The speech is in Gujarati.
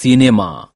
Sinema